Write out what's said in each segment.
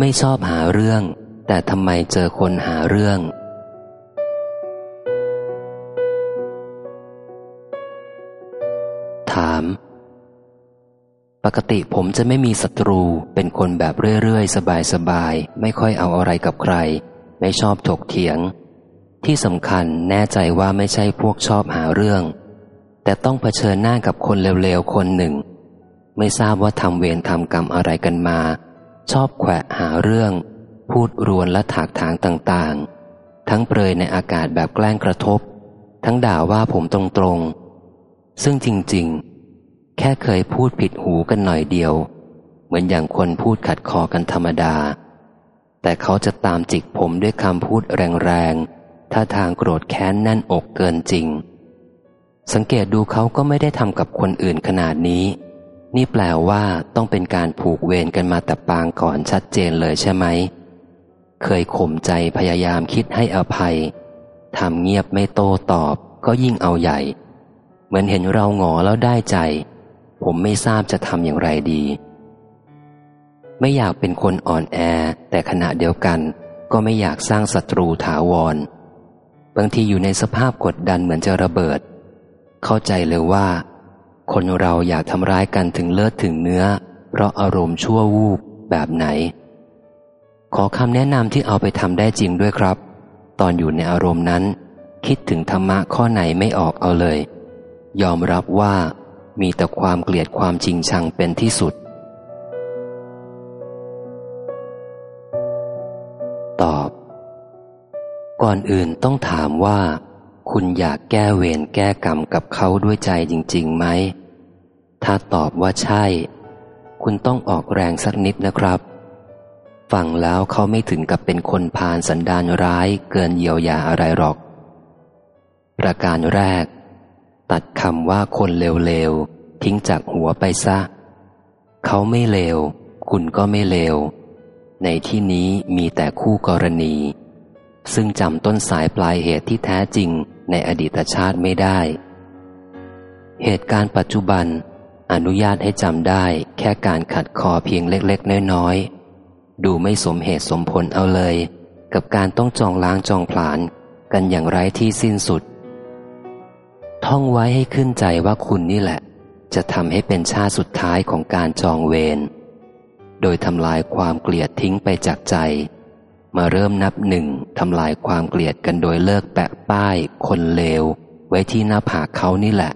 ไม่ชอบหาเรื่อง แต่ทำไมเจอคนหาเรื่อง ถาม ปกติผมจะไม่มีศัตรูเป็นคนแบบเรื่อยๆ สบายๆ ไม่ค่อยเอาอะไรกับใคร ไม่ชอบถกเถียง ที่สำคัญแน่ใจว่าไม่ใช่พวกชอบหาเรื่อง แต่ต้องเผชิญหน้ากับคนเลวๆ คนหนึ่ง ไม่ทราบว่าทำเวรทำกรรมอะไรกันมา ชอบแขวะหาเรื่อง พูดรวนและถากถางต่างๆ ทั้งเปรยในอากาศแบบแกล้งกระทบ ทั้งด่าว่าผมตรงๆ ซึ่งจริงๆ แค่เคยพูดผิดหูกันหน่อยเดียว เหมือนอย่างคนพูดขัดคอกันธรรมดา แต่เขาจะตามจิกผมด้วยคำพูดแรงๆถ้าทางโกรธแค้นแน่นอกเกินจริง สังเกตดูเขาก็ไม่ได้ทำกับคนอื่นขนาดนี้ นี่แปลว่าต้องเป็นการผูกเวรกันมาแต่ปางก่อนชัดเจนเลยใช่ไหม เคยข่มใจพยายามคิดให้อภัย ทำเงียบไม่โต้ตอบก็ยิ่งเอาใหญ่ เหมือนเห็นเราหงอแล้วได้ใจ ผมไม่ทราบจะทำอย่างไรดี ไม่อยากเป็นคนอ่อนแอ แต่ขณะเดียวกัน ก็ไม่อยากสร้างศัตรูถาวร บางทีอยู่ในสภาพกดดันเหมือนจะระเบิด เข้าใจเลยว่า คนเราอยากทำร้ายกันถึงเลือดถึงเนื้อ เพราะอารมณ์ชั่ววูบแบบไหน ขอคำแนะนำที่เอาไปทำได้จริงด้วยครับ ตอนอยู่ในอารมณ์นั้น คิดถึงธรรมะข้อไหนไม่ออกเอาเลย ยอมรับว่ามีแต่ความเกลียดความจริงชังเป็นที่สุด ตอบ ก่อนอื่นต้องถามว่า คุณอยากแก้เวรแก้กรรมกับเขาด้วยใจจริง ๆ ไหม ถ้าตอบว่าใช่ คุณต้องออกแรงสักนิดนะครับ ฟังแล้วเขาไม่ถึงกับเป็นคนพาลสันดานร้ายเกินเยียวยาอะไรหรอก ประการแรก ตัดคำว่าคนเลวๆ ทิ้งจากหัวไปซะ เขาไม่เลว คุณก็ไม่เลว ในที่นี้มีแต่คู่กรณี ซึ่งจำต้นสายปลายเหตุที่แท้จริงในอดีตชาติไม่ได้ เหตุการณ์ปัจจุบัน อนุญาตให้จำได้แค่การขัดคอเพียงเล็กๆ น้อยๆ ดูไม่สมเหตุสมผลเอาเลย กับการต้องจองล้างจองผลาญกันอย่างไร้ที่สิ้นสุด ท่องไว้ให้ขึ้นใจว่าคุณนี่แหละ จะทำให้เป็นชาติสุดท้ายของการจองเวร โดยทำลายความเกลียดทิ้งไปจากใจ มาเริ่มนับหนึ่งทำลายความเกลียดกันโดยเลิกแปะป้าย คนเลว ไว้ที่หน้าผากเขานี่แหละ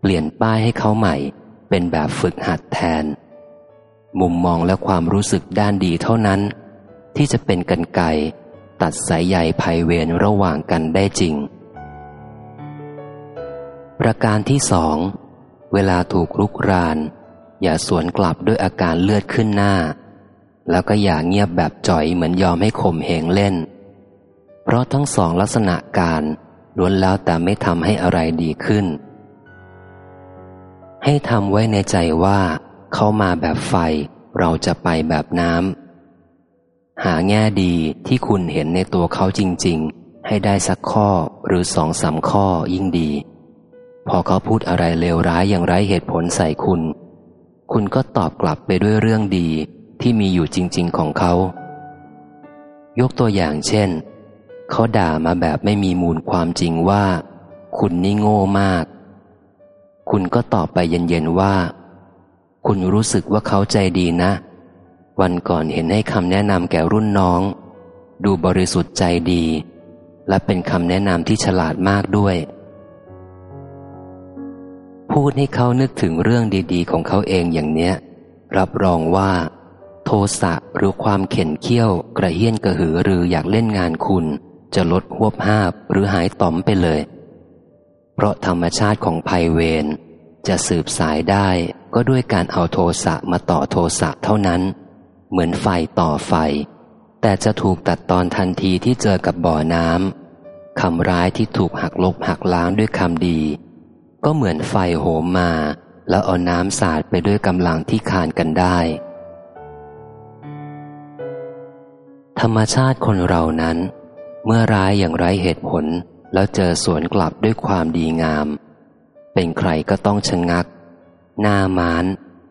เปลี่ยนป้ายให้เขาใหม่ เป็นแบบฝึกหัดแทน มุมมองและความรู้สึกด้านดีเท่านั้น ที่จะเป็นกันไกตัดสายใยภัยเวรระหว่างกันได้จริง ประการที่สอง เวลาถูกลุกราน อย่าสวนกลับด้วยอาการเลือดขึ้นหน้า แล้วก็อย่าเงียบแบบจ่อยเหมือนยอมให้ข่มเหงเล่น เพราะทั้งสองลักษณะการล้วนแล้วแต่ไม่ทำให้อะไรดีขึ้น ให้ทำไว้ในใจว่า เขามาแบบไฟ เราจะไปแบบน้ำหาแง่ดีที่คุณเห็นในตัวเขาจริง ๆ ให้ได้สักข้อหรือสองสามข้อยิ่งดี พอเขาพูดอะไรเลวร้ายอย่างไร้เหตุผลใส่คุณ คุณก็ตอบกลับไปด้วยเรื่องดีที่มีอยู่จริง ๆ ของเขา ยกตัวอย่างเช่น เขาด่ามาแบบไม่มีมูลความจริงว่า คุณนี่โง่มาก คุณก็ตอบไปเย็นๆว่า คุณรู้สึกว่าเขาใจดีนะ วันก่อนเห็นให้คำแนะนำแก่รุ่นน้อง ดูบริสุทธิ์ใจดี และเป็นคำแนะนำที่ฉลาดมากด้วย พูดให้เขานึกถึงเรื่องดีๆ ของเขาเองอย่างเนี้ย รับรองว่า โทสะหรือความเข็นเคี้ยว กระเฮี้ยนกระหือรืออยากเล่นงานคุณ จะลดหวบห้าบหรือหายต่อมไปเลย เพราะธรรมชาติของภัยเวรจะสืบสายได้ก็ด้วยการเอาโทสะมาต่อโทสะเท่านั้น เหมือนไฟต่อไฟ แต่จะถูกตัดตอนทันทีที่เจอกับบ่อน้ำคำร้ายที่ถูกหักลบหักล้างด้วยคำดี ก็เหมือนไฟโหมมา แล้วเอาน้ำสาดไปด้วยกำลังที่คานกันได้ ธรรมชาติคนเรานั้น เมื่อร้ายอย่างไร้เหตุผล แล้วเจอสวนกลับด้วยความดีงาม เป็นใครก็ต้องชะงัก หน้ามาน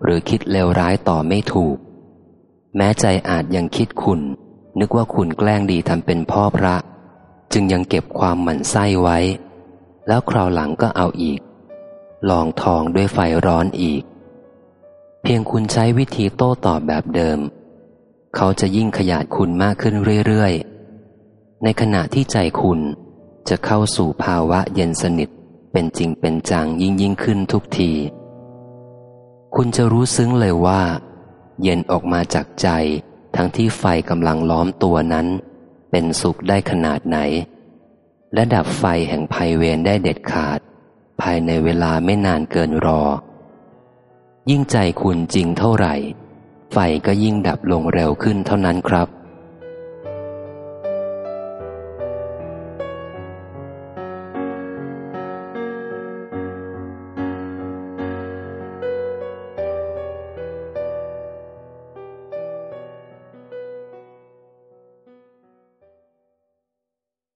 หรือคิดเลวร้ายต่อไม่ถูก แม้ใจอาจยังคิดคุณ นึกว่าคุณแกล้งดีทำเป็นพ่อพระ จึงยังเก็บความหมั่นไส้ไว้ แล้วคราวหลังก็เอาอีก ลองทองด้วยไฟร้อนอีก เพียงคุณใช้วิธีโต้ตอบแบบเดิม เขาจะยิ่งขยาดคุณมากขึ้นเรื่อยๆในขณะที่ใจคุณ จะเข้าสู่ภาวะเย็นสนิท เป็นจริงเป็นจังยิ่งยิ่งขึ้นทุกที คุณจะรู้ซึ้งเลยว่า เย็นออกมาจากใจ ทั้งที่ไฟกำลังล้อมตัวนั้น เป็นสุขได้ขนาดไหน และดับไฟแห่งภัยเวรได้เด็ดขาด ภายในเวลาไม่นานเกินรอ ยิ่งใจคุณจริงเท่าไหร่ ไฟก็ยิ่งดับลงเร็วขึ้นเท่านั้นครับ